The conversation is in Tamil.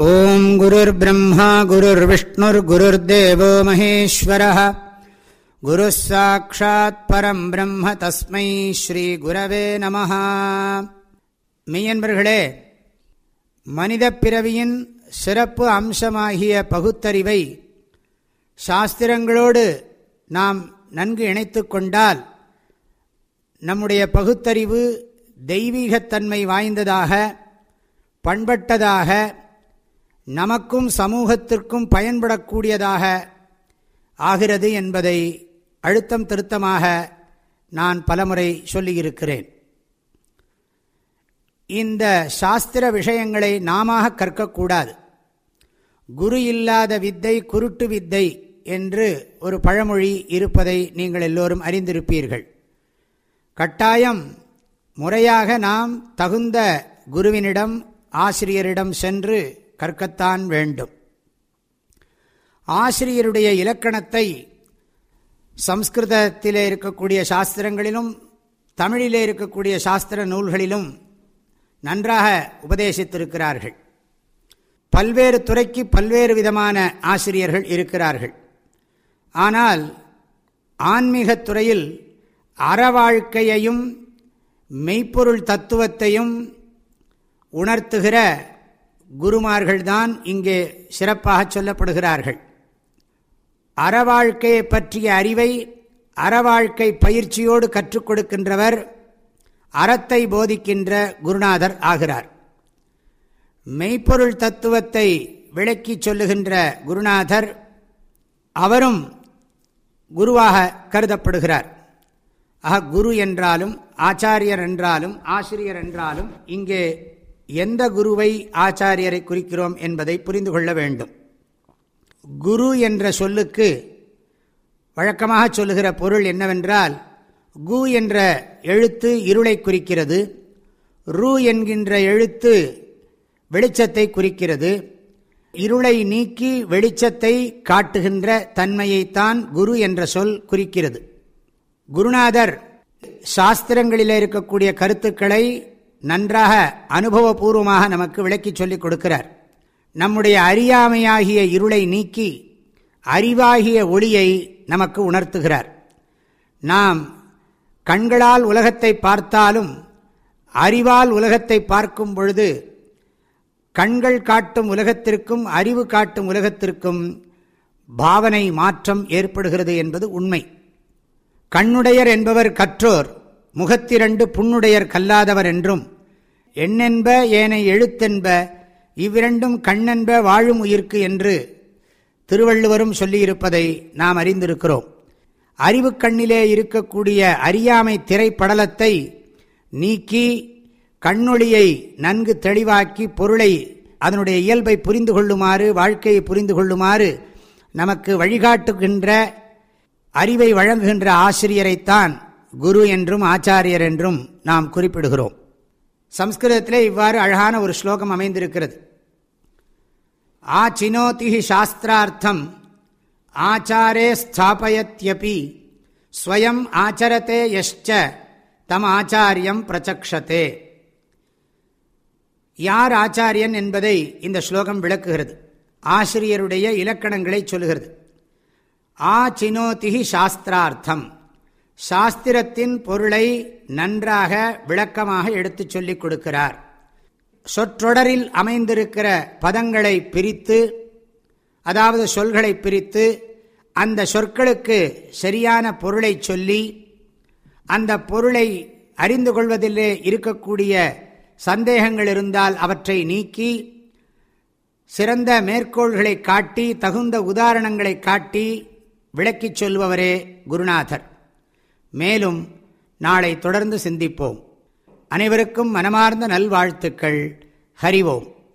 ஓம் குருர் பிரம்மா குருர் விஷ்ணுர் குருர் தேவோ மகேஸ்வர குரு சாட்சாத் பரம் பிரம்ம தஸ்மை ஸ்ரீ குரவே நம மெய்யன்பர்களே மனித பிறவியின் சிறப்பு அம்சமாகிய பகுத்தறிவை சாஸ்திரங்களோடு நாம் நன்கு இணைத்து கொண்டால் நம்முடைய பகுத்தறிவு தெய்வீகத்தன்மை வாய்ந்ததாக பண்பட்டதாக நமக்கும் சமூகத்திற்கும் பயன்படக்கூடியதாக ஆகிறது என்பதை அழுத்தம் திருத்தமாக நான் பலமுறை சொல்லியிருக்கிறேன். இந்த சாஸ்திர விஷயங்களை நாம கற்கக்கூடாது. குரு இல்லாத வித்தை குருட்டு வித்தை என்று ஒரு பழமொழி இருப்பதை நீங்கள் எல்லோரும் அறிந்திருப்பீர்கள். கட்டாயம் முறையாக நாம் தகுந்த குருவினிடம் ஆசிரியரிடம் சென்று கற்கத்தான் வேண்டும். ஆசிரியருடைய இலக்கணத்தை சம்ஸ்கிருதத்திலே இருக்கக்கூடிய சாஸ்திரங்களிலும் தமிழிலே இருக்கக்கூடிய சாஸ்திர நூல்களிலும் நன்றாக உபதேசித்திருக்கிறார்கள். பல்வேறு துறைக்கு பல்வேறு விதமான ஆசிரியர்கள் இருக்கிறார்கள். ஆனால் ஆன்மீகத் துறையில் அறவாழ்க்கையையும் மெய்ப்பொருள் தத்துவத்தையும் உணர்த்துகிற குருமார்கள்தான் இங்கே சிறப்பாக சொல்லப்படுகிறார்கள். அறவாழ்க்கையை பற்றிய அறிவை அறவாழ்க்கை பயிற்சியோடு கற்றுக் கொடுக்கின்றவர் அறத்தை போதிக்கின்ற குருநாதர் ஆகிறார். மெய்ப்பொருள் தத்துவத்தை விளக்கி சொல்லுகின்ற குருநாதர் அவரும் குருவாக கருதப்படுகிறார். ஆக குரு என்றாலும் ஆச்சாரியர் என்றாலும் ஆசிரியர் என்றாலும் இங்கே எந்த குருவை ஆச்சாரியரை குறிக்கிறோம் என்பதை புரிந்து கொள்ள வேண்டும். குரு என்ற சொல்லுக்கு வழக்கமாக சொல்லுகிற பொருள் என்னவென்றால் கு என்ற எழுத்து இருளை குறிக்கிறது ரு என்கின்ற எழுத்து வெளிச்சத்தை குறிக்கிறது இருளை நீக்கி வெளிச்சத்தை காட்டுகின்ற தன்மையைத்தான் குரு என்ற சொல் குறிக்கிறது. குருநாதர் சாஸ்திரங்களில் இருக்கக்கூடிய கருத்துக்களை நன்றாக அனுபவபூர்வமாக நமக்கு விளக்கி சொல்லிக் கொடுக்கிறார். நம்முடைய அறியாமையாகிய இருளை நீக்கி அறிவாகிய ஒளியை நமக்கு உணர்த்துகிறார். நாம் கண்களால் உலகத்தை பார்த்தாலும் அறிவால் உலகத்தை பார்க்கும் பொழுது கண்கள் காட்டும் உலகத்திற்கும் அறிவு காட்டும் உலகத்திற்கும் பாவனை மாற்றம் ஏற்படுகிறது என்பது உண்மை. கண்ணுடையர் என்பவர் கற்றோர் முகத்திரண்டு புண்ணுடையர் கல்லாதவர் என்றும் எண்ணென்ப ஏனை எழுத்தென்ப இவ்விரண்டும் கண்ணென்ப வாழும் உயிர்க்கு என்று திருவள்ளுவரும் சொல்லியிருப்பதை நாம் அறிந்திருக்கிறோம். அறிவு கண்ணிலே இருக்கக்கூடிய அறியாமை திரைப்படலத்தை நீக்கி கண்ணொளியை நன்கு தெளிவாக்கி பொருளை அதனுடைய இயல்பை புரிந்து கொள்ளுமாறு வாழ்க்கையை புரிந்து கொள்ளுமாறு நமக்கு வழிகாட்டுகின்ற அறிவை வழங்குகின்ற ஆசிரியரைத்தான் குரு என்றும் ஆச்சாரியர் என்றும் நாம் குறிப்பிடுகிறோம். சம்ஸ்கிருதத்திலே இவ்வாறு அழகான ஒரு ஸ்லோகம் அமைந்திருக்கிறது. ஆ சினோதி சாஸ்திரார்த்தம் ஆச்சாரே ஸ்தாபயத்யபி ஸ்வயம் ஆச்சரத்தே யஷ்ச தம் ஆச்சாரியம் பிரச்சக்ஷத்தே யார் ஆச்சாரியன் என்பதை இந்த ஸ்லோகம் விளக்குகிறது. ஆசிரியருடைய இலக்கணங்களை சொல்லுகிறது. ஆ சினோதிகி சாஸ்திரார்த்தம். சாஸ்திரத்தின் பொருளை நன்றாக விளக்கமாக எடுத்துச் சொல்லிக் கொடுக்கிறார். சொற்றொடரில் அமைந்திருக்கிற பதங்களை பிரித்து அதாவது சொல்களை பிரித்து அந்த சொற்களுக்கு சரியான பொருளை சொல்லி அந்த பொருளை அறிந்து கொள்வதிலே இருக்கக்கூடிய சந்தேகங்கள் இருந்தால் அவற்றை நீக்கி சிறந்த மேற்கோள்களை காட்டி தகுந்த உதாரணங்களை காட்டி விளக்கிச் சொல்பவரே குருநாதர். மேலும் நாளை தொடர்ந்து சிந்திப்போம். அனைவருக்கும் மனமார்ந்த நல்வாழ்த்துக்கள். ஹரிவோம்